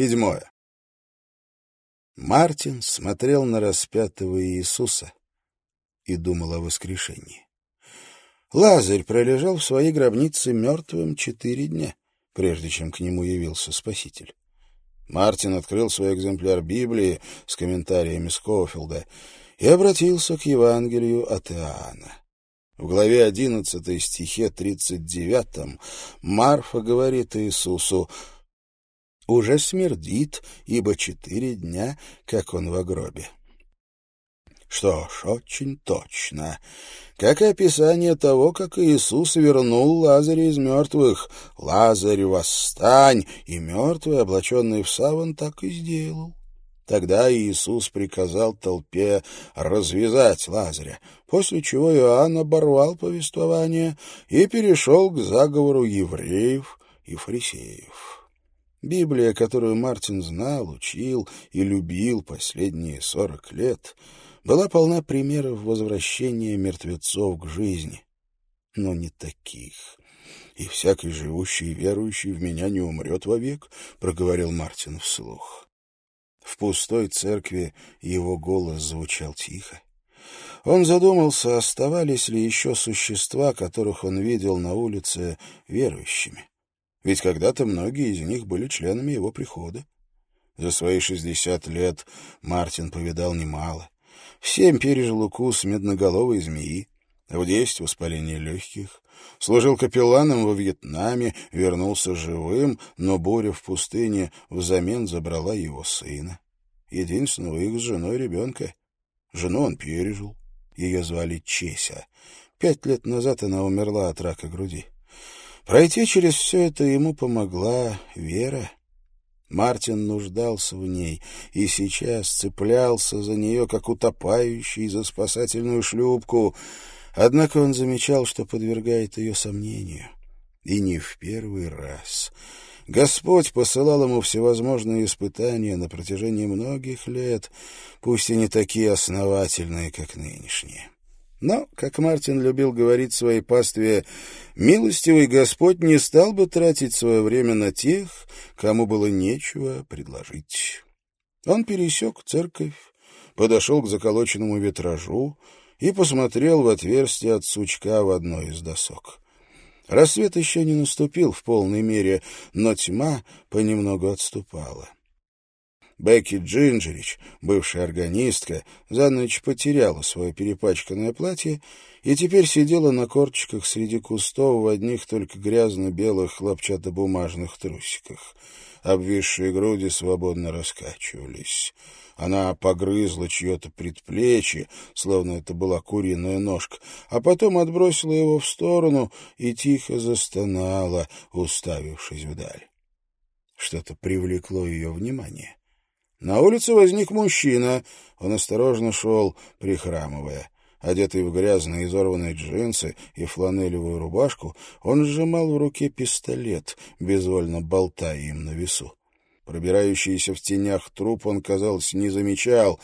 Седьмое. Мартин смотрел на распятого Иисуса и думал о воскрешении. Лазарь пролежал в своей гробнице мертвым четыре дня, прежде чем к нему явился Спаситель. Мартин открыл свой экземпляр Библии с комментариями Скоуфилда и обратился к Евангелию от Иоанна. В главе 11 стихе 39 Марфа говорит Иисусу «Уже смердит, ибо четыре дня, как он в гробе». Что ж, очень точно. Как и описание того, как Иисус вернул Лазаря из мертвых. «Лазарь, восстань!» И мертвый, облаченный в саван, так и сделал. Тогда Иисус приказал толпе развязать Лазаря, после чего Иоанн оборвал повествование и перешел к заговору евреев и фарисеев. Библия, которую Мартин знал, учил и любил последние сорок лет — была полна примеров возвращения мертвецов к жизни. Но не таких. «И всякий живущий и верующий в меня не умрет вовек», — проговорил Мартин вслух. В пустой церкви его голос звучал тихо. Он задумался, оставались ли еще существа, которых он видел на улице, верующими. Ведь когда-то многие из них были членами его прихода. За свои шестьдесят лет Мартин повидал немало. В семь пережил укус медноголовой змеи, в десять воспаление легких, служил капелланом во Вьетнаме, вернулся живым, но буря в пустыне взамен забрала его сына. Единственного их с женой ребенка. Жену он пережил. Ее звали Чеся. Пять лет назад она умерла от рака груди. Пройти через все это ему помогла Вера. Мартин нуждался в ней и сейчас цеплялся за нее, как утопающий за спасательную шлюпку. Однако он замечал, что подвергает ее сомнению. И не в первый раз. Господь посылал ему всевозможные испытания на протяжении многих лет, пусть и не такие основательные, как нынешние. Но, как Мартин любил говорить своей пастве, милостивый Господь не стал бы тратить свое время на тех, кому было нечего предложить. Он пересек церковь, подошел к заколоченному витражу и посмотрел в отверстие от сучка в одной из досок. Рассвет еще не наступил в полной мере, но тьма понемногу отступала. Бекки Джинджерич, бывшая органистка, за ночь потеряла свое перепачканное платье и теперь сидела на корточках среди кустов в одних только грязно-белых хлопчатобумажных трусиках. Обвисшие груди свободно раскачивались. Она погрызла чье-то предплечье, словно это была куриная ножка, а потом отбросила его в сторону и тихо застонала, уставившись вдаль. Что-то привлекло ее внимание. На улице возник мужчина. Он осторожно шел, прихрамывая. Одетый в грязные изорванные джинсы и фланелевую рубашку, он сжимал в руке пистолет, безвольно болтая им на весу. Пробирающийся в тенях труп он, казалось, не замечал.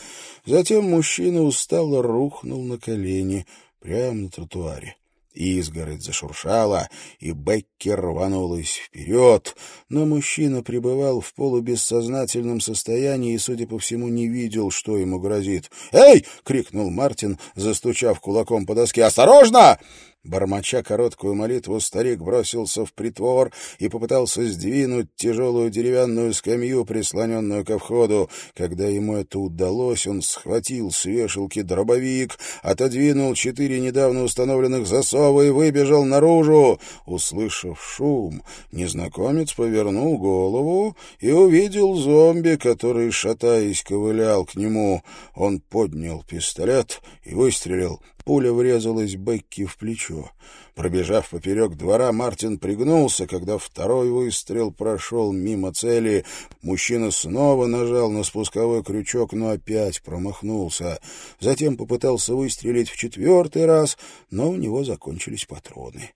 Затем мужчина устало рухнул на колени прямо на тротуаре. Изгородь зашуршала, и Бекки рванулась вперед, но мужчина пребывал в полубессознательном состоянии и, судя по всему, не видел, что ему грозит. «Эй!» — крикнул Мартин, застучав кулаком по доске. «Осторожно!» Бормоча короткую молитву, старик бросился в притвор и попытался сдвинуть тяжелую деревянную скамью, прислоненную ко входу. Когда ему это удалось, он схватил с вешалки дробовик, отодвинул четыре недавно установленных засова и выбежал наружу. Услышав шум, незнакомец повернул голову и увидел зомби, который, шатаясь, ковылял к нему. Он поднял пистолет и выстрелил. Пуля врезалась Бекки в плечо. Пробежав поперек двора, Мартин пригнулся, когда второй выстрел прошел мимо цели. Мужчина снова нажал на спусковой крючок, но опять промахнулся. Затем попытался выстрелить в четвертый раз, но у него закончились патроны.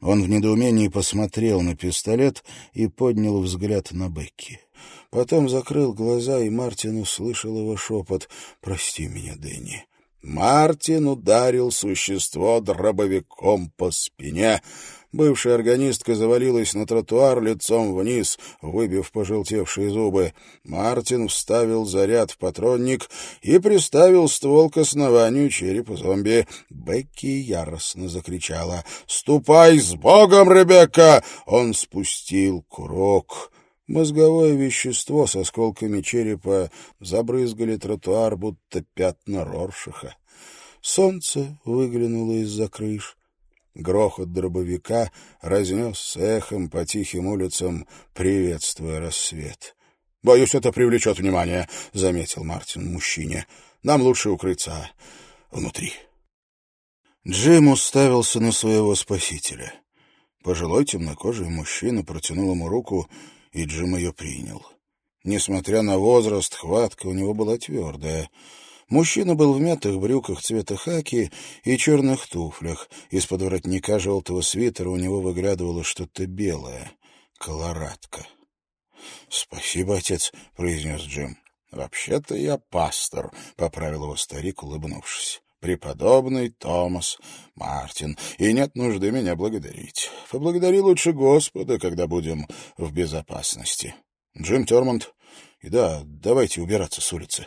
Он в недоумении посмотрел на пистолет и поднял взгляд на Бекки. Потом закрыл глаза, и Мартин услышал его шепот «Прости меня, Дэнни». Мартин ударил существо дробовиком по спине. Бывшая органистка завалилась на тротуар лицом вниз, выбив пожелтевшие зубы. Мартин вставил заряд в патронник и приставил ствол к основанию черепа зомби. Бекки яростно закричала. «Ступай с Богом, Ребекка!» Он спустил курок. Мозговое вещество с осколками черепа забрызгали тротуар, будто пятна Роршиха. Солнце выглянуло из-за крыш. Грохот дробовика разнес эхом по тихим улицам, приветствуя рассвет. — Боюсь, это привлечет внимание, — заметил Мартин мужчине. — Нам лучше укрыться внутри. Джим уставился на своего спасителя. Пожилой темнокожий мужчина протянул ему руку и Джим ее принял. Несмотря на возраст, хватка у него была твердая. Мужчина был в мятых брюках цвета хаки и черных туфлях. Из-под воротника желтого свитера у него выглядывало что-то белое. Колорадка. — Спасибо, отец, — произнес Джим. — Вообще-то я пастор, — поправил его старик, улыбнувшись преподобный Томас Мартин, и нет нужды меня благодарить. Поблагодари лучше Господа, когда будем в безопасности. Джим Тормонд. И да, давайте убираться с улицы.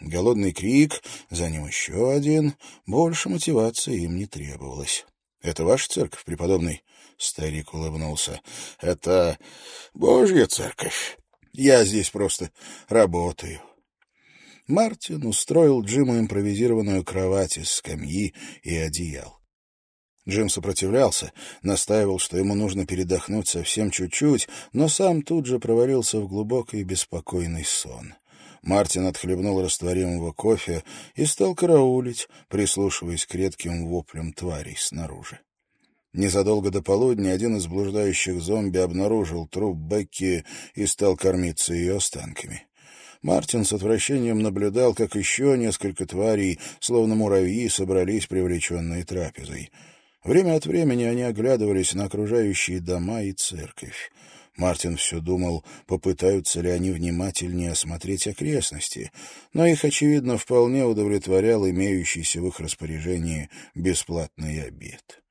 Голодный крик, за ним еще один. Больше мотивации им не требовалось. — Это ваша церковь, преподобный? Старик улыбнулся. — Это Божья церковь. Я здесь просто работаю. Мартин устроил Джиму импровизированную кровать из скамьи и одеял. Джим сопротивлялся, настаивал, что ему нужно передохнуть совсем чуть-чуть, но сам тут же провалился в глубокий беспокойный сон. Мартин отхлебнул растворимого кофе и стал караулить, прислушиваясь к редким воплям тварей снаружи. Незадолго до полудня один из блуждающих зомби обнаружил труп Бекки и стал кормиться ее останками. Мартин с отвращением наблюдал, как еще несколько тварей, словно муравьи, собрались привлеченные трапезой. Время от времени они оглядывались на окружающие дома и церковь. Мартин все думал, попытаются ли они внимательнее осмотреть окрестности, но их, очевидно, вполне удовлетворял имеющийся в их распоряжении бесплатный обед.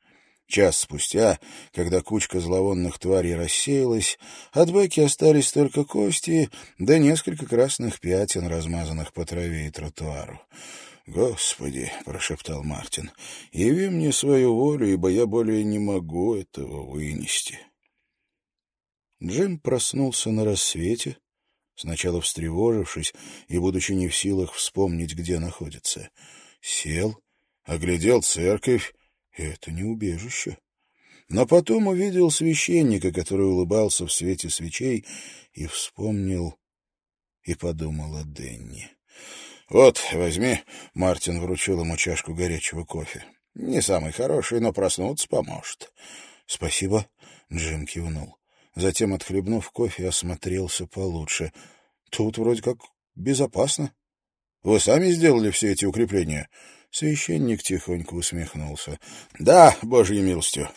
Час спустя, когда кучка зловонных тварей рассеялась, от Бекки остались только кости да несколько красных пятен, размазанных по траве и тротуару. «Господи!» — прошептал Мартин. «Яви мне свою волю, ибо я более не могу этого вынести». Джим проснулся на рассвете, сначала встревожившись и будучи не в силах вспомнить, где находится. Сел, оглядел церковь это не убежище. Но потом увидел священника, который улыбался в свете свечей, и вспомнил и подумал о Денни. «Вот, возьми», — Мартин вручил ему чашку горячего кофе. «Не самый хороший, но проснуться поможет». «Спасибо», — Джим кивнул. Затем, отхлебнув кофе, осмотрелся получше. «Тут вроде как безопасно. Вы сами сделали все эти укрепления?» Священник тихонько усмехнулся. — Да, божьей милостью.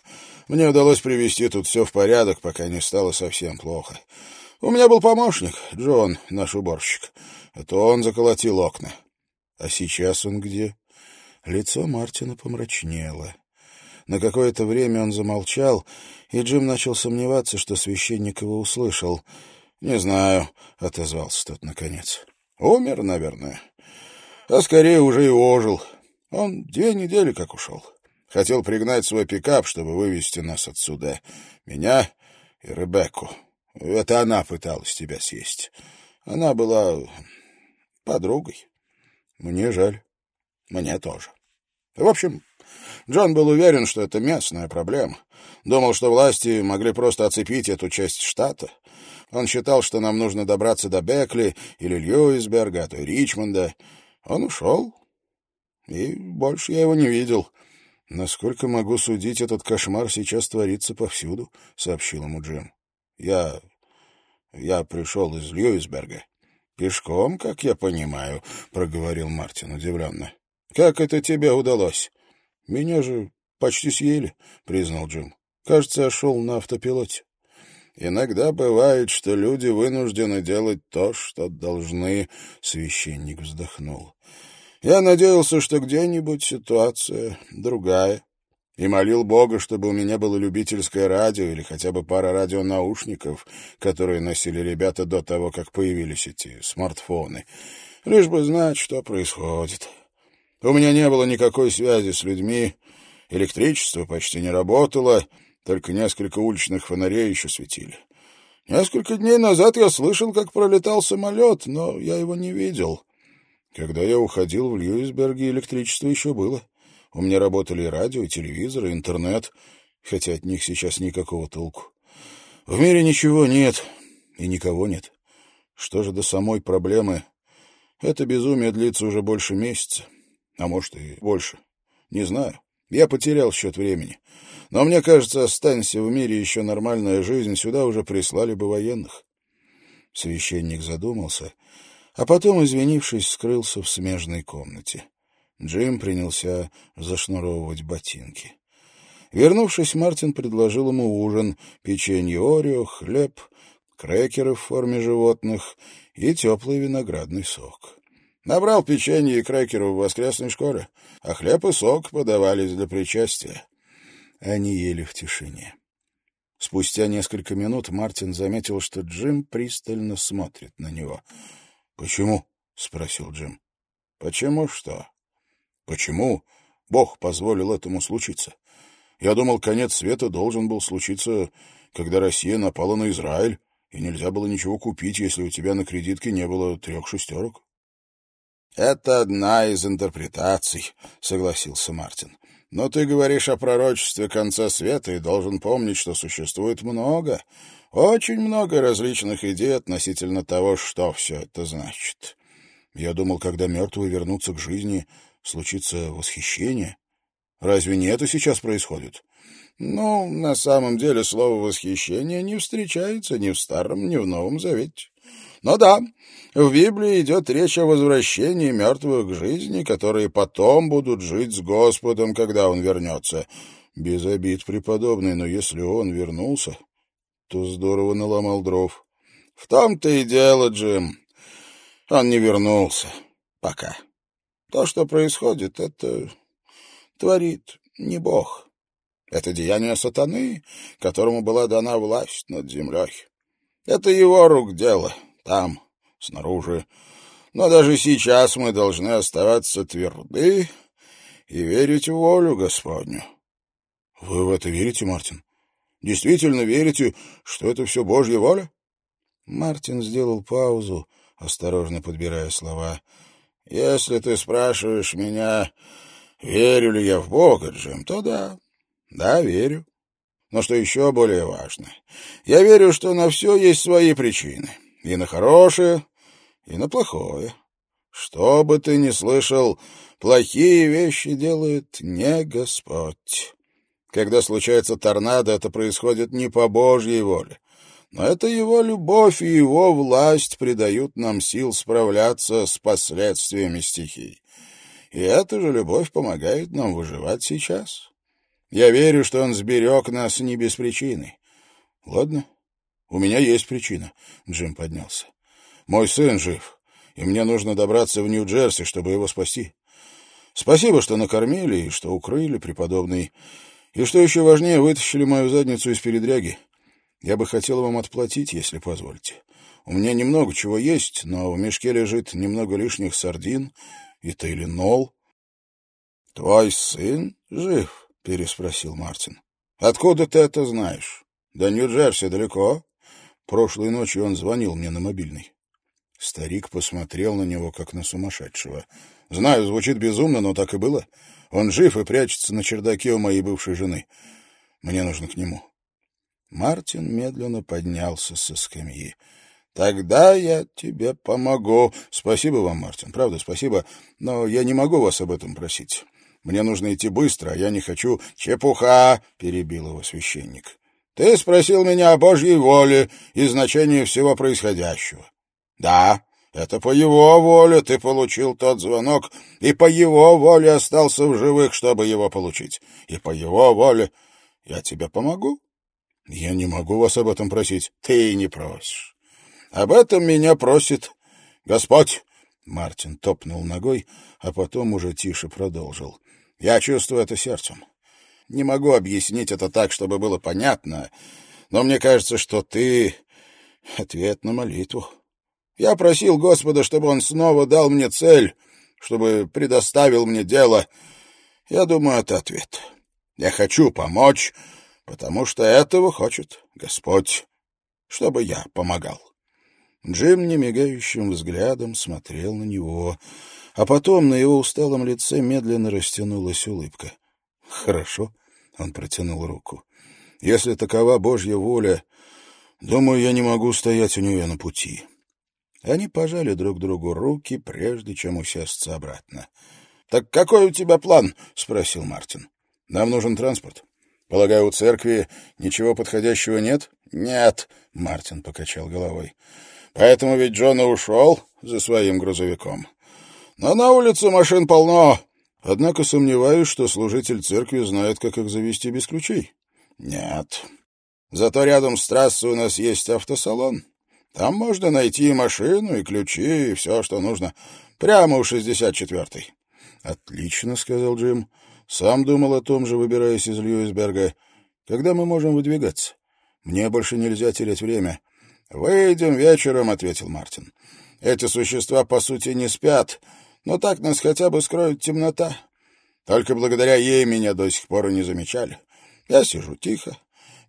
Мне удалось привести тут все в порядок, пока не стало совсем плохо. У меня был помощник, Джон, наш уборщик. Это он заколотил окна. А сейчас он где? Лицо Мартина помрачнело. На какое-то время он замолчал, и Джим начал сомневаться, что священник его услышал. — Не знаю, — отозвался тот наконец. — Умер, наверное. А скорее уже и ожил. Он две недели как ушел. Хотел пригнать свой пикап, чтобы вывести нас отсюда. Меня и Ребекку. Это она пыталась тебя съесть. Она была подругой. Мне жаль. Мне тоже. В общем, Джон был уверен, что это местная проблема. Думал, что власти могли просто оцепить эту часть штата. Он считал, что нам нужно добраться до Бекли или Льюисберга, а то и Ричмонда. Он ушел, и больше я его не видел. Насколько могу судить, этот кошмар сейчас творится повсюду, — сообщил ему Джим. Я... я пришел из Льюисберга. Пешком, как я понимаю, — проговорил Мартин удивленно. Как это тебе удалось? Меня же почти съели, — признал Джим. Кажется, я шел на автопилоте. Иногда бывает, что люди вынуждены делать то, что должны, — священник вздохнул. Я надеялся, что где-нибудь ситуация другая. и молил Бога, чтобы у меня было любительское радио или хотя бы пара радионаушников, которые носили ребята до того, как появились эти смартфоны, лишь бы знать, что происходит. У меня не было никакой связи с людьми, электричество почти не работало, только несколько уличных фонарей еще светили. Несколько дней назад я слышал, как пролетал самолет, но я его не видел. Когда я уходил в Льюисберге, электричество еще было. У меня работали и радио, и телевизор, и интернет, хотя от них сейчас никакого толку. В мире ничего нет, и никого нет. Что же до самой проблемы? Это безумие длится уже больше месяца, а может и больше. Не знаю. Я потерял счет времени. Но мне кажется, останься в мире еще нормальная жизнь, сюда уже прислали бы военных. Священник задумался, а потом, извинившись, скрылся в смежной комнате. Джим принялся зашнуровывать ботинки. Вернувшись, Мартин предложил ему ужин, печенье Орео, хлеб, крекеры в форме животных и теплый виноградный сок. Набрал печенье и крекеров в воскресной школе, а хлеб и сок подавались для причастия. Они ели в тишине. Спустя несколько минут Мартин заметил, что Джим пристально смотрит на него. «Почему?» — спросил Джим. «Почему что?» «Почему Бог позволил этому случиться? Я думал, конец света должен был случиться, когда Россия напала на Израиль, и нельзя было ничего купить, если у тебя на кредитке не было трех шестерок». «Это одна из интерпретаций», — согласился Мартин. Но ты говоришь о пророчестве конца света и должен помнить, что существует много, очень много различных идей относительно того, что все это значит. Я думал, когда мертвые вернутся к жизни, случится восхищение. Разве не это сейчас происходит? Ну, на самом деле слово «восхищение» не встречается ни в Старом, ни в Новом Завете. Но да, в Библии идет речь о возвращении мертвых к жизни, которые потом будут жить с Господом, когда Он вернется. Без обид, преподобный, но если Он вернулся, то здорово наломал дров. В том-то и дело, Джим. Он не вернулся. Пока. То, что происходит, это творит не Бог. Это деяние сатаны, которому была дана власть над землей. Это его рук дело там, снаружи. Но даже сейчас мы должны оставаться тверды и верить в волю Господню. — Вы в это верите, Мартин? Действительно верите, что это все Божья воля? Мартин сделал паузу, осторожно подбирая слова. — Если ты спрашиваешь меня, верю ли я в Бога, Джим, то да. Да, верю. Но что еще более важно, я верю, что на все есть свои причины. И на хорошее, и на плохое. Что бы ты ни слышал, плохие вещи делает не Господь. Когда случается торнадо, это происходит не по Божьей воле. Но это его любовь и его власть придают нам сил справляться с последствиями стихий. И эта же любовь помогает нам выживать сейчас. Я верю, что он сберег нас не без причины. Ладно, у меня есть причина. Джим поднялся. Мой сын жив, и мне нужно добраться в Нью-Джерси, чтобы его спасти. Спасибо, что накормили и что укрыли, преподобный. И что еще важнее, вытащили мою задницу из передряги. Я бы хотел вам отплатить, если позволите. У меня немного чего есть, но в мешке лежит немного лишних сардин и тайленол. — Твой сын жив? — переспросил Мартин. — Откуда ты это знаешь? До Нью-Джерси далеко? Прошлой ночью он звонил мне на мобильный. Старик посмотрел на него, как на сумасшедшего. Знаю, звучит безумно, но так и было. Он жив и прячется на чердаке у моей бывшей жены. Мне нужно к нему. Мартин медленно поднялся со скамьи. «Тогда я тебе помогу. Спасибо вам, Мартин, правда, спасибо, но я не могу вас об этом просить. Мне нужно идти быстро, а я не хочу...» «Чепуха!» — перебил его священник. Ты спросил меня о Божьей воле и значении всего происходящего. Да, это по его воле ты получил тот звонок, и по его воле остался в живых, чтобы его получить. И по его воле я тебе помогу. Я не могу вас об этом просить. Ты не просишь. Об этом меня просит Господь. Мартин топнул ногой, а потом уже тише продолжил. Я чувствую это сердцем. Не могу объяснить это так, чтобы было понятно, но мне кажется, что ты — ответ на молитву. Я просил Господа, чтобы он снова дал мне цель, чтобы предоставил мне дело. Я думаю, это ответ. Я хочу помочь, потому что этого хочет Господь, чтобы я помогал. Джим немигающим взглядом смотрел на него, а потом на его усталом лице медленно растянулась улыбка. «Хорошо», — он протянул руку. «Если такова Божья воля, думаю, я не могу стоять у нее на пути». Они пожали друг другу руки, прежде чем усесться обратно. — Так какой у тебя план? — спросил Мартин. — Нам нужен транспорт. Полагаю, у церкви ничего подходящего нет? — Нет, — Мартин покачал головой. — Поэтому ведь Джона ушел за своим грузовиком. Но на улице машин полно. Однако сомневаюсь, что служитель церкви знает, как их завести без ключей. — Нет. Зато рядом с трассой у нас есть автосалон. Там можно найти машину, и ключи, и все, что нужно. Прямо у 64-й. — Отлично, — сказал Джим. — Сам думал о том же, выбираясь из Льюисберга. Когда мы можем выдвигаться? Мне больше нельзя терять время. — Выйдем вечером, — ответил Мартин. — Эти существа, по сути, не спят, но так нас хотя бы скроет темнота. Только благодаря ей меня до сих пор и не замечали. Я сижу тихо.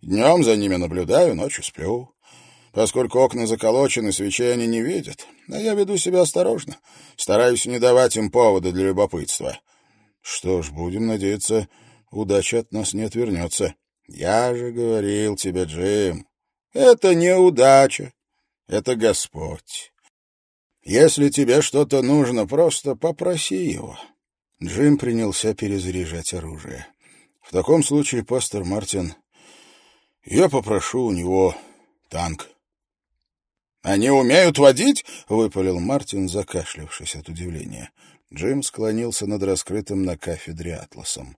Днем за ними наблюдаю, ночью сплю. Поскольку окна заколочены, свечей они не видят. А я веду себя осторожно. Стараюсь не давать им повода для любопытства. Что ж, будем надеяться, удача от нас не отвернется. Я же говорил тебе, Джим, это не удача, это Господь. Если тебе что-то нужно, просто попроси его. Джим принялся перезаряжать оружие. В таком случае, пастор Мартин, я попрошу у него танк. «Они умеют водить?» — выпалил Мартин, закашлявшись от удивления. Джим склонился над раскрытым на кафедре атласом.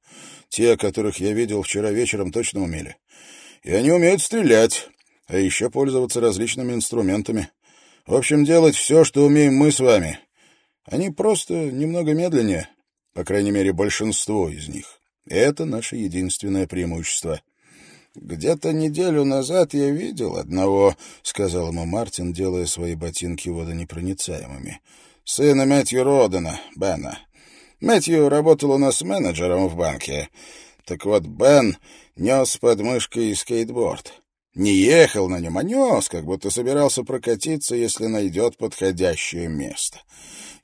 «Те, которых я видел вчера вечером, точно умели. И они умеют стрелять, а еще пользоваться различными инструментами. В общем, делать все, что умеем мы с вами. Они просто немного медленнее, по крайней мере, большинство из них. Это наше единственное преимущество». «Где-то неделю назад я видел одного», — сказал ему Мартин, делая свои ботинки водонепроницаемыми. «Сына Мэтью Родена, Бена. Мэтью работал у нас менеджером в банке. Так вот, Бен нес под мышкой скейтборд. Не ехал на нем, а нес, как будто собирался прокатиться, если найдет подходящее место.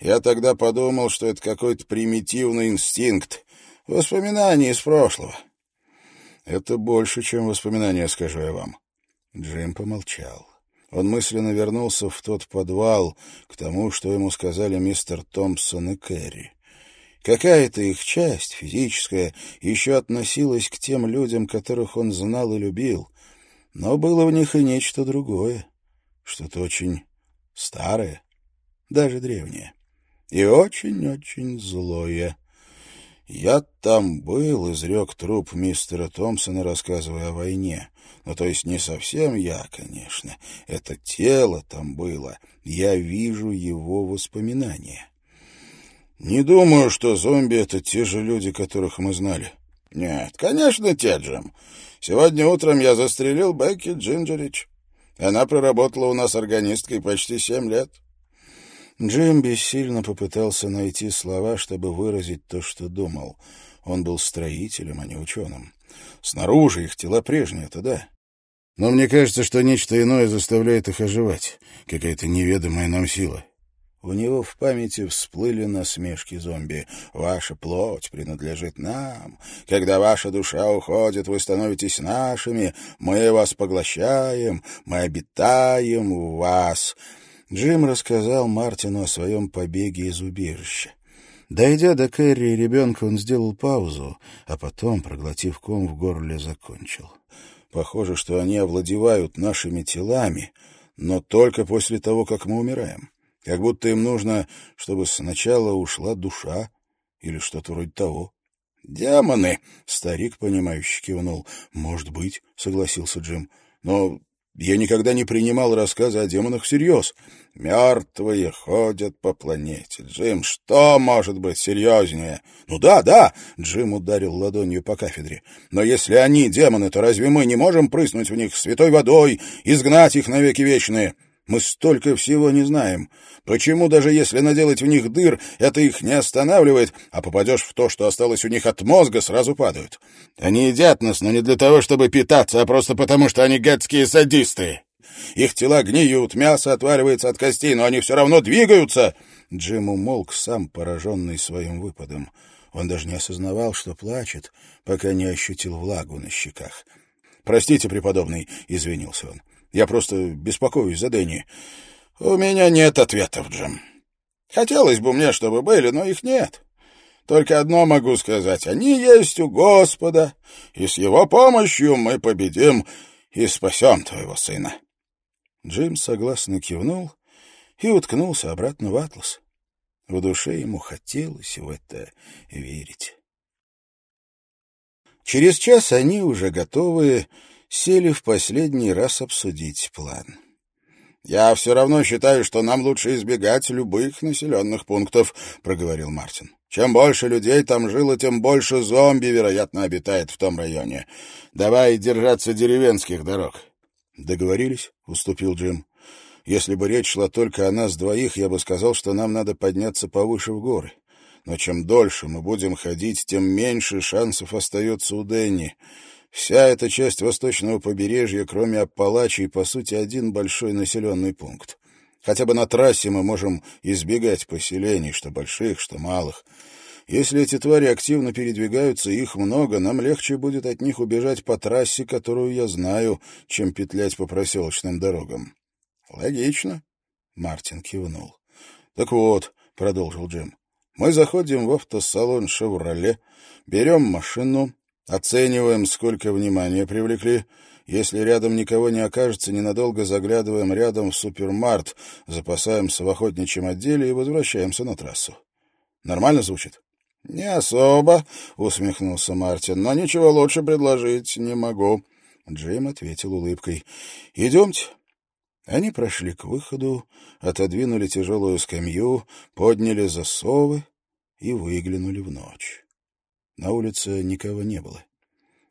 Я тогда подумал, что это какой-то примитивный инстинкт, воспоминание из прошлого». Это больше, чем воспоминания, скажу я вам. Джим помолчал. Он мысленно вернулся в тот подвал, к тому, что ему сказали мистер Томпсон и Кэрри. Какая-то их часть, физическая, еще относилась к тем людям, которых он знал и любил, но было в них и нечто другое, что-то очень старое, даже древнее, и очень-очень злое. «Я там был», — изрек труп мистера Томпсона, рассказывая о войне. Ну, то есть не совсем я, конечно. Это тело там было. Я вижу его воспоминания. Не думаю, что зомби — это те же люди, которых мы знали. Нет, конечно, те, Джим. Сегодня утром я застрелил Бекки Джинджерич. Она проработала у нас органисткой почти семь лет. Джим бессильно попытался найти слова, чтобы выразить то, что думал. Он был строителем, а не ученым. Снаружи их тела прежние, это да. Но мне кажется, что нечто иное заставляет их оживать. Какая-то неведомая нам сила. У него в памяти всплыли насмешки зомби. «Ваша плоть принадлежит нам. Когда ваша душа уходит, вы становитесь нашими. Мы вас поглощаем, мы обитаем в вас». Джим рассказал Мартину о своем побеге из убежища. Дойдя до Кэрри и ребенка, он сделал паузу, а потом, проглотив ком в горле, закончил. Похоже, что они овладевают нашими телами, но только после того, как мы умираем. Как будто им нужно, чтобы сначала ушла душа или что-то вроде того. «Демоны!» — старик, понимающе кивнул. «Может быть», — согласился Джим. «Но Я никогда не принимал рассказы о демонах всерьез. Мертвые ходят по планете. Джим, что может быть серьезнее? Ну да, да, Джим ударил ладонью по кафедре. Но если они демоны, то разве мы не можем прыснуть в них святой водой, изгнать их навеки вечные? Мы столько всего не знаем. Почему, даже если наделать в них дыр, это их не останавливает, а попадешь в то, что осталось у них от мозга, сразу падают? Они едят нас, но не для того, чтобы питаться, а просто потому, что они гадские садисты. Их тела гниют, мясо отваливается от костей, но они все равно двигаются. Джим умолк, сам пораженный своим выпадом. Он даже не осознавал, что плачет, пока не ощутил влагу на щеках. «Простите, преподобный», — извинился он. Я просто беспокоюсь за Дэнни. У меня нет ответов, Джим. Хотелось бы мне, чтобы были, но их нет. Только одно могу сказать. Они есть у Господа, и с его помощью мы победим и спасем твоего сына. Джим согласно кивнул и уткнулся обратно в атлас. В душе ему хотелось в это верить. Через час они уже готовы сели в последний раз обсудить план. «Я все равно считаю, что нам лучше избегать любых населенных пунктов», — проговорил Мартин. «Чем больше людей там жило, тем больше зомби, вероятно, обитает в том районе. Давай держаться деревенских дорог». «Договорились?» — уступил Джим. «Если бы речь шла только о нас двоих, я бы сказал, что нам надо подняться повыше в горы. Но чем дольше мы будем ходить, тем меньше шансов остается у Дэнни». Вся эта часть восточного побережья, кроме Аппалачей, по сути, один большой населенный пункт. Хотя бы на трассе мы можем избегать поселений, что больших, что малых. Если эти твари активно передвигаются, их много, нам легче будет от них убежать по трассе, которую я знаю, чем петлять по проселочным дорогам. — Логично, — Мартин кивнул. — Так вот, — продолжил Джим, — мы заходим в автосалон «Шевроле», берем машину, Оцениваем, сколько внимания привлекли. Если рядом никого не окажется, ненадолго заглядываем рядом в супермарт, запасаемся в охотничьем отделе и возвращаемся на трассу. Нормально звучит? — Не особо, — усмехнулся Мартин, — но ничего лучше предложить не могу. Джим ответил улыбкой. — Идемте. Они прошли к выходу, отодвинули тяжелую скамью, подняли засовы и выглянули в ночь. На улице никого не было.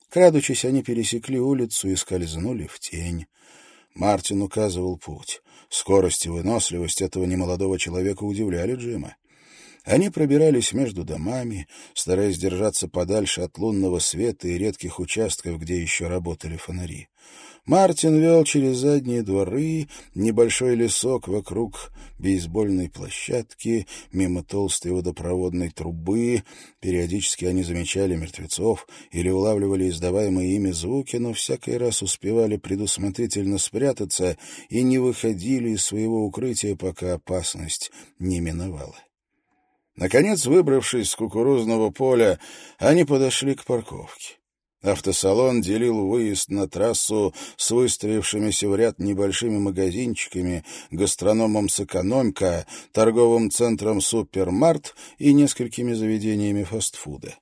Крадучись, они пересекли улицу и скользнули в тень. Мартин указывал путь. Скорость и выносливость этого немолодого человека удивляли Джима. Они пробирались между домами, стараясь держаться подальше от лунного света и редких участков, где еще работали фонари. Мартин вел через задние дворы небольшой лесок вокруг бейсбольной площадки, мимо толстой водопроводной трубы. Периодически они замечали мертвецов или улавливали издаваемые ими звуки, но всякий раз успевали предусмотрительно спрятаться и не выходили из своего укрытия, пока опасность не миновала. Наконец, выбравшись с кукурузного поля, они подошли к парковке. Автосалон делил выезд на трассу с выстроившимися в ряд небольшими магазинчиками, гастрономом «Сэкономка», торговым центром «Супермарт» и несколькими заведениями фастфуда.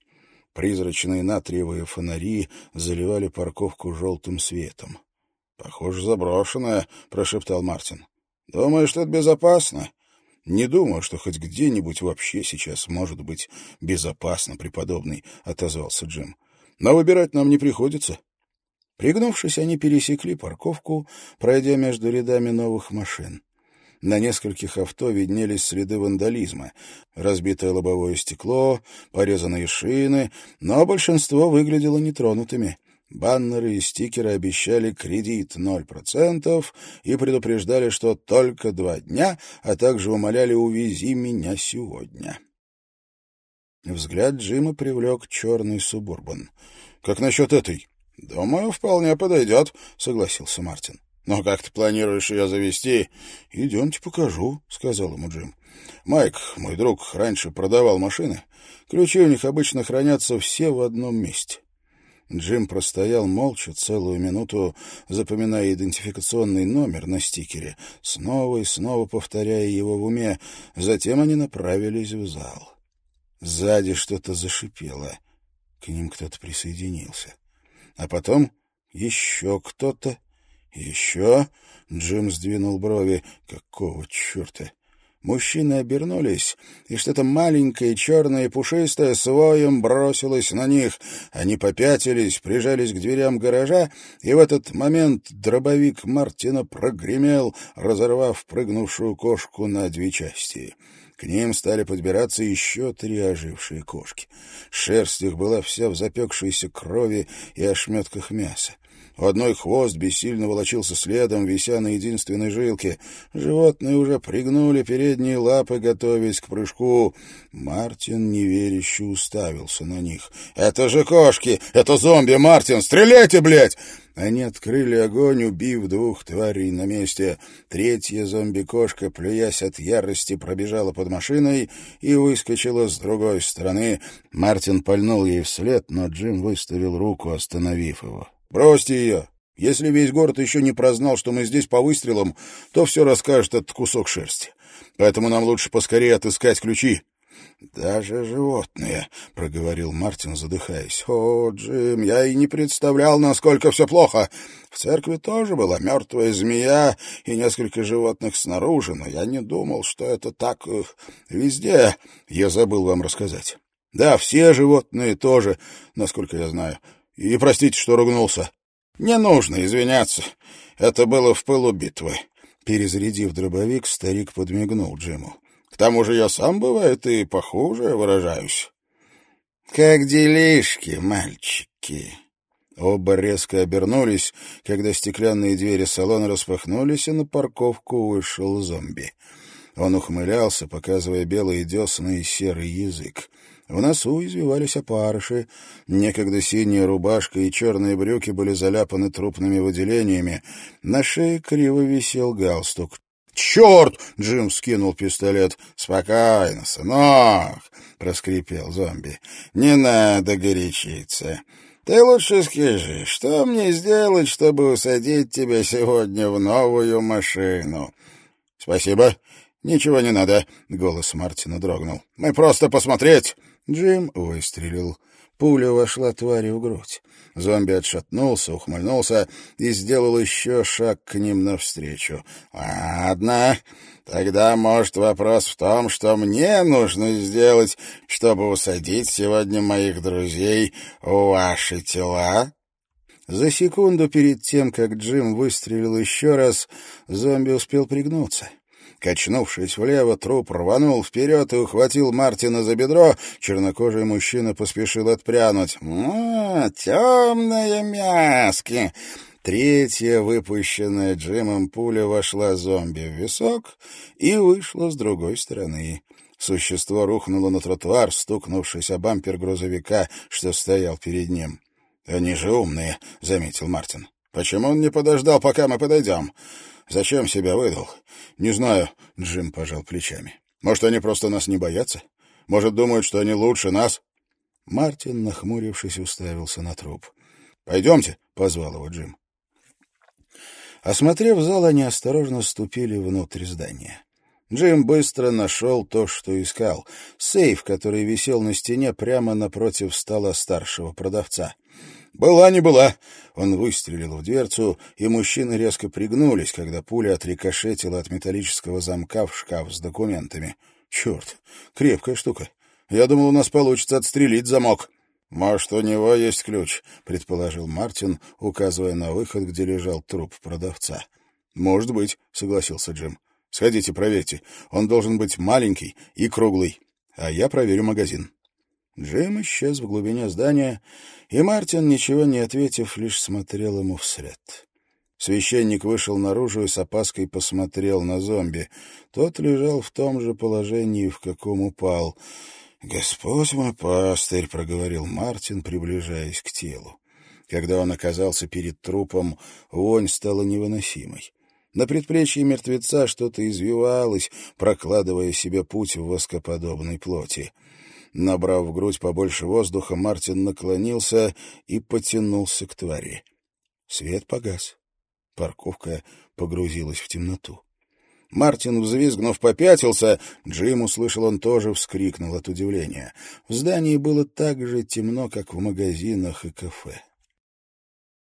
Призрачные натриевые фонари заливали парковку желтым светом. — Похоже, заброшенная, — прошептал Мартин. — Думаю, что это безопасно. — Не думаю, что хоть где-нибудь вообще сейчас может быть безопасно, преподобный, — отозвался Джим. Но выбирать нам не приходится. Пригнувшись, они пересекли парковку, пройдя между рядами новых машин. На нескольких авто виднелись следы вандализма. Разбитое лобовое стекло, порезанные шины, но большинство выглядело нетронутыми. Баннеры и стикеры обещали кредит 0% и предупреждали, что только два дня, а также умоляли «увези меня сегодня». Взгляд Джима привлек черный субурбан. «Как насчет этой?» «Думаю, вполне подойдет», — согласился Мартин. «Но как ты планируешь ее завести?» «Идемте покажу», — сказал ему Джим. «Майк, мой друг, раньше продавал машины. Ключи у них обычно хранятся все в одном месте». Джим простоял молча целую минуту, запоминая идентификационный номер на стикере, снова и снова повторяя его в уме. Затем они направились в зал. Сзади что-то зашипело. К ним кто-то присоединился. А потом еще кто-то «Еще?» — Джим сдвинул брови. «Какого черта?» Мужчины обернулись, и что-то маленькое, черное и пушистое своем бросилось на них. Они попятились, прижались к дверям гаража, и в этот момент дробовик Мартина прогремел, разорвав прыгнувшую кошку на две части. К ним стали подбираться еще три ожившие кошки. Шерсть их была вся в запекшейся крови и ошметках мяса. Одной хвост бессильно волочился следом, вися на единственной жилке. Животные уже пригнули передние лапы, готовясь к прыжку. Мартин неверяще уставился на них. «Это же кошки! Это зомби, Мартин! Стреляйте, блядь!» Они открыли огонь, убив двух тварей на месте. Третья зомби-кошка, плюясь от ярости, пробежала под машиной и выскочила с другой стороны. Мартин пальнул ей вслед, но Джим выставил руку, остановив его. «Бросьте ее! Если весь город еще не прознал, что мы здесь по выстрелам, то все расскажет этот кусок шерсти. Поэтому нам лучше поскорее отыскать ключи. «Даже животные», — проговорил Мартин, задыхаясь. «О, Джим, я и не представлял, насколько все плохо. В церкви тоже была мертвая змея и несколько животных снаружи, но я не думал, что это так э, везде. Я забыл вам рассказать. Да, все животные тоже, насколько я знаю. И простите, что ругнулся. Не нужно извиняться. Это было в пылу битвы». Перезарядив дробовик, старик подмигнул Джиму. К тому же я сам, бывает, и похуже выражаюсь. — Как делишки, мальчики? Оба резко обернулись, когда стеклянные двери салона распахнулись, и на парковку вышел зомби. Он ухмылялся, показывая белые десны и серый язык. В носу извивались опарыши. Некогда синяя рубашка и черные брюки были заляпаны трупными выделениями. На шее криво висел галстук. «Черт!» — Джим скинул пистолет. «Спокойно, сынок!» — проскрипел зомби. «Не надо горячиться. Ты лучше скажи, что мне сделать, чтобы усадить тебя сегодня в новую машину?» «Спасибо. Ничего не надо», — голос Мартина дрогнул. «Мы просто посмотреть!» Джим выстрелил. Пуля вошла твари в грудь. Зомби отшатнулся, ухмыльнулся и сделал еще шаг к ним навстречу. «Ладно, тогда, может, вопрос в том, что мне нужно сделать, чтобы усадить сегодня моих друзей в ваши тела?» За секунду перед тем, как Джим выстрелил еще раз, зомби успел пригнуться. Качнувшись влево, труп рванул вперед и ухватил Мартина за бедро. Чернокожий мужчина поспешил отпрянуть. «А, темные мяски!» Третья, выпущенная Джимом пуля, вошла зомби в висок и вышла с другой стороны. Существо рухнуло на тротуар, стукнувшись о бампер грузовика, что стоял перед ним. «Они же умные», — заметил Мартин. «Почему он не подождал, пока мы подойдем? Зачем себя выдал? Не знаю, Джим пожал плечами. Может, они просто нас не боятся? Может, думают, что они лучше нас? Мартин, нахмурившись, уставился на труп. «Пойдемте», — позвал его Джим. Осмотрев зал, они осторожно ступили внутрь здания. Джим быстро нашел то, что искал. Сейф, который висел на стене прямо напротив стола старшего продавца. «Была не была!» Он выстрелил в дверцу, и мужчины резко пригнулись, когда пуля отрикошетила от металлического замка в шкаф с документами. «Черт, крепкая штука. Я думал, у нас получится отстрелить замок». «Может, у него есть ключ», — предположил Мартин, указывая на выход, где лежал труп продавца. «Может быть», — согласился Джим. «Сходите, проверьте. Он должен быть маленький и круглый. А я проверю магазин». Джим исчез в глубине здания, и Мартин, ничего не ответив, лишь смотрел ему вслед. Священник вышел наружу и с опаской посмотрел на зомби. Тот лежал в том же положении, в каком упал. «Господь мой пастырь», — проговорил Мартин, приближаясь к телу. Когда он оказался перед трупом, вонь стала невыносимой. На предплечье мертвеца что-то извивалось, прокладывая себе путь в воскоподобной плоти. Набрав в грудь побольше воздуха, Мартин наклонился и потянулся к твари. Свет погас. Парковка погрузилась в темноту. Мартин, взвизгнув, попятился. Джим, услышал он, тоже вскрикнул от удивления. В здании было так же темно, как в магазинах и кафе.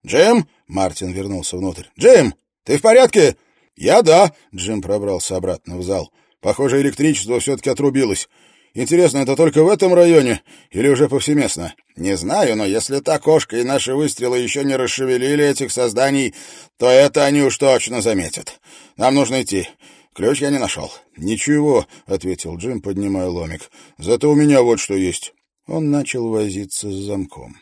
«Джим?» — Мартин вернулся внутрь. «Джим, ты в порядке?» «Я да», — Джим пробрался обратно в зал. «Похоже, электричество все-таки отрубилось. Интересно, это только в этом районе или уже повсеместно? Не знаю, но если та кошка и наши выстрелы еще не расшевелили этих созданий, то это они уж точно заметят. Нам нужно идти. Ключ я не нашел. Ничего, — ответил Джим, поднимая ломик. Зато у меня вот что есть. Он начал возиться с замком.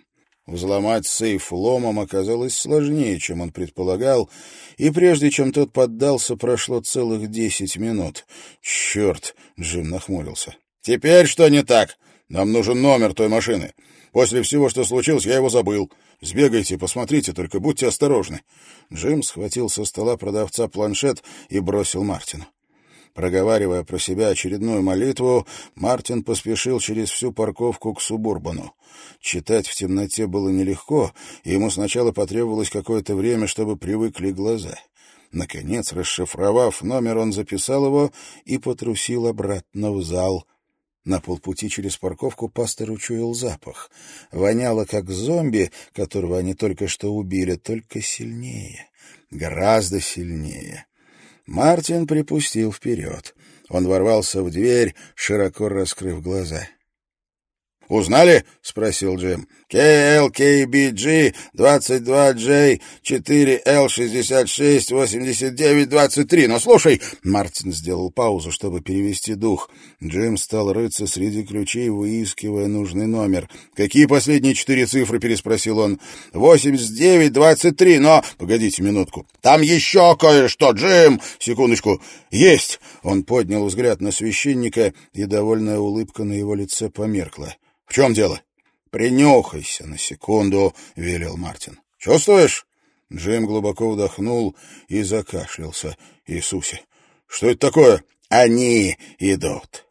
Взломать сейф ломом оказалось сложнее, чем он предполагал, и прежде чем тот поддался, прошло целых десять минут. «Черт!» — Джим нахмурился. «Теперь что не так? Нам нужен номер той машины. После всего, что случилось, я его забыл. Сбегайте, посмотрите, только будьте осторожны». Джим схватил со стола продавца планшет и бросил Мартину. Проговаривая про себя очередную молитву, Мартин поспешил через всю парковку к Субурбану. Читать в темноте было нелегко, и ему сначала потребовалось какое-то время, чтобы привыкли глаза. Наконец, расшифровав номер, он записал его и потрусил обратно в зал — на полпути через парковку пастор учуял запах. Воняло, как зомби, которого они только что убили, только сильнее. Гораздо сильнее. Мартин припустил вперед. Он ворвался в дверь, широко раскрыв глаза. «Узнали?» — спросил Джим. KLKBG 22J 4L66 8923. Но слушай, Мартин сделал паузу, чтобы перевести дух. Джим стал рыться среди ключей, выискивая нужный номер. Какие последние четыре цифры, переспросил он. 8923, но... Погодите минутку. Там еще кое-что, Джим! Секундочку. Есть! Он поднял взгляд на священника, и довольная улыбка на его лице померкла. В чем дело? «Принюхайся на секунду», — велел Мартин. «Чувствуешь?» Джим глубоко вдохнул и закашлялся. «Иисусе! Что это такое?» «Они идут!»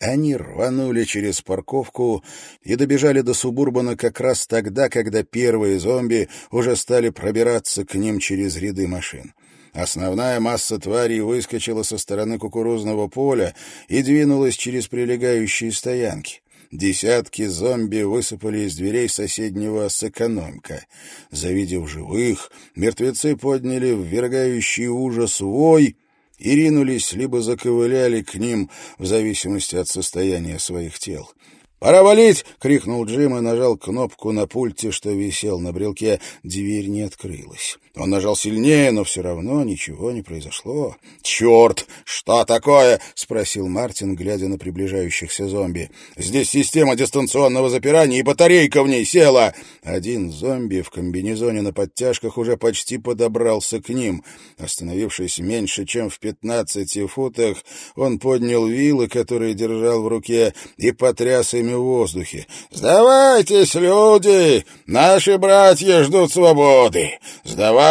Они рванули через парковку и добежали до Субурбана как раз тогда, когда первые зомби уже стали пробираться к ним через ряды машин. Основная масса тварей выскочила со стороны кукурузного поля и двинулась через прилегающие стоянки. Десятки зомби высыпали из дверей соседнего сэкономка. Завидев живых, мертвецы подняли ввергающий ужас вой и ринулись, либо заковыляли к ним в зависимости от состояния своих тел. «Пора валить!» — крикнул Джим и нажал кнопку на пульте, что висел на брелке. Дверь не открылась. Он нажал сильнее, но все равно ничего не произошло. «Черт! Что такое?» — спросил Мартин, глядя на приближающихся зомби. «Здесь система дистанционного запирания, и батарейка в ней села!» Один зомби в комбинезоне на подтяжках уже почти подобрался к ним. Остановившись меньше, чем в пятнадцати футах, он поднял вилы, которые держал в руке, и потряс ими в воздухе. «Сдавайтесь, люди! Наши братья ждут свободы! Сдавайтесь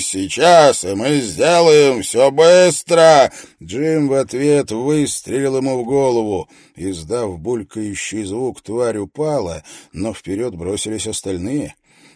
сейчас, и мы сделаем все быстро!» Джим в ответ выстрелил ему в голову. Издав булькающий звук, тварь упала, но вперед бросились остальные.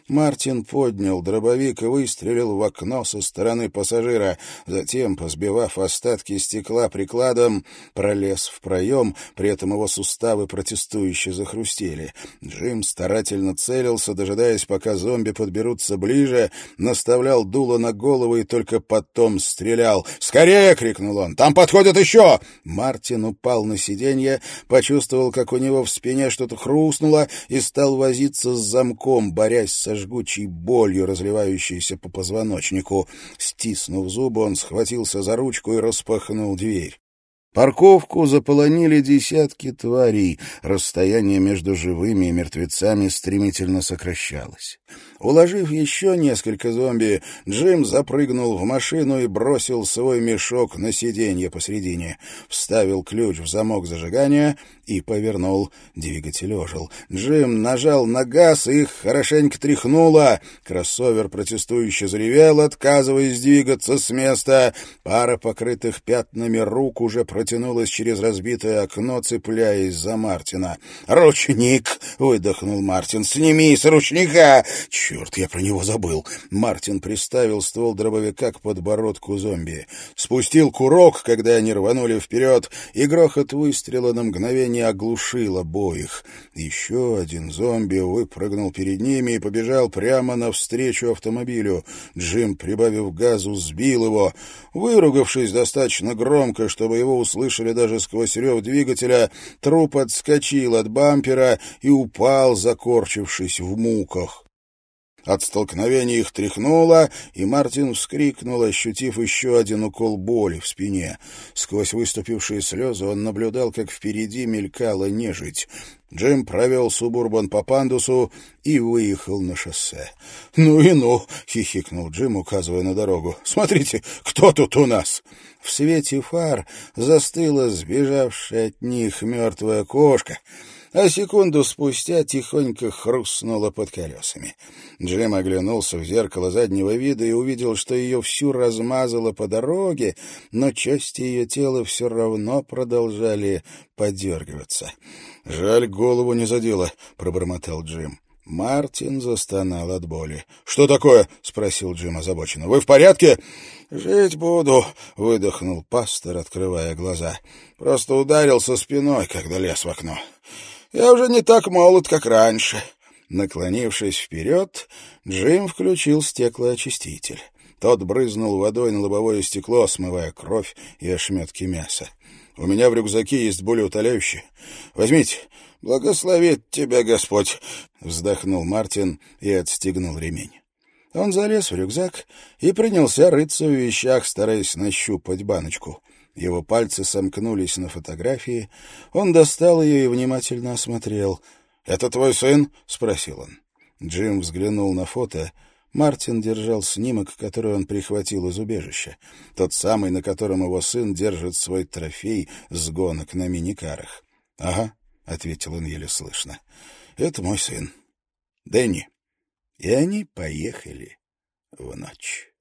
Мартин поднял дробовик и выстрелил в окно со стороны пассажира. Затем, позбивав остатки стекла прикладом, пролез в проем, при этом его суставы протестующе захрустели. Джим старательно целился, дожидаясь, пока зомби подберутся ближе, наставлял дуло на голову и только потом стрелял. «Скорее!» — крикнул он. «Там подходят еще!» Мартин упал на сиденье, почувствовал, как у него в спине что-то хрустнуло и стал возиться с замком, борясь жгучей болью, разливающейся по позвоночнику. Стиснув зубы, он схватился за ручку и распахнул дверь. Парковку заполонили десятки тварей, расстояние между живыми и мертвецами стремительно сокращалось. Уложив еще несколько зомби, Джим запрыгнул в машину и бросил свой мешок на сиденье посредине, вставил ключ в замок зажигания и повернул. Двигатель ожил. Джим нажал на газ, и их хорошенько тряхнуло. Кроссовер протестующе заревел, отказываясь двигаться с места. Пара покрытых пятнами рук уже продвигалась протянулась через разбитое окно, цепляясь за Мартина. «Ручник!» — выдохнул Мартин. «Сними с ручника!» «Черт, я про него забыл!» Мартин приставил ствол дробовика к подбородку зомби. Спустил курок, когда они рванули вперед, и грохот выстрела на мгновение оглушил обоих. Еще один зомби выпрыгнул перед ними и побежал прямо навстречу автомобилю. Джим, прибавив газу, сбил его. Выругавшись достаточно громко, чтобы его услышали даже сквозь рев двигателя, труп отскочил от бампера и упал, закорчившись в муках. От столкновения их тряхнуло, и Мартин вскрикнул, ощутив еще один укол боли в спине. Сквозь выступившие слезы он наблюдал, как впереди мелькала нежить. Джим провел субурбан по пандусу и выехал на шоссе. «Ну и ну!» — хихикнул Джим, указывая на дорогу. «Смотрите, кто тут у нас?» В свете фар застыла сбежавшая от них мертвая кошка — а секунду спустя тихонько хрустнула под колесами. Джим оглянулся в зеркало заднего вида и увидел, что ее всю размазало по дороге, но части ее тела все равно продолжали подергиваться. «Жаль, голову не задело», — пробормотал Джим. Мартин застонал от боли. «Что такое?» — спросил Джим озабоченно. «Вы в порядке?» «Жить буду», — выдохнул пастор, открывая глаза. «Просто ударился спиной, когда лез в окно. Я уже не так молод, как раньше. Наклонившись вперед, Джим включил стеклоочиститель. Тот брызнул водой на лобовое стекло, смывая кровь и ошметки мяса. «У меня в рюкзаке есть более утоляющее. Возьмите. Благословит тебя Господь!» Вздохнул Мартин и отстегнул ремень. Он залез в рюкзак и принялся рыться в вещах, стараясь нащупать баночку — его пальцы сомкнулись на фотографии. Он достал ее и внимательно осмотрел. «Это твой сын?» — спросил он. Джим взглянул на фото. Мартин держал снимок, который он прихватил из убежища. Тот самый, на котором его сын держит свой трофей с гонок на миникарах. «Ага», — ответил он еле слышно. «Это мой сын. Дэнни». И они поехали в ночь.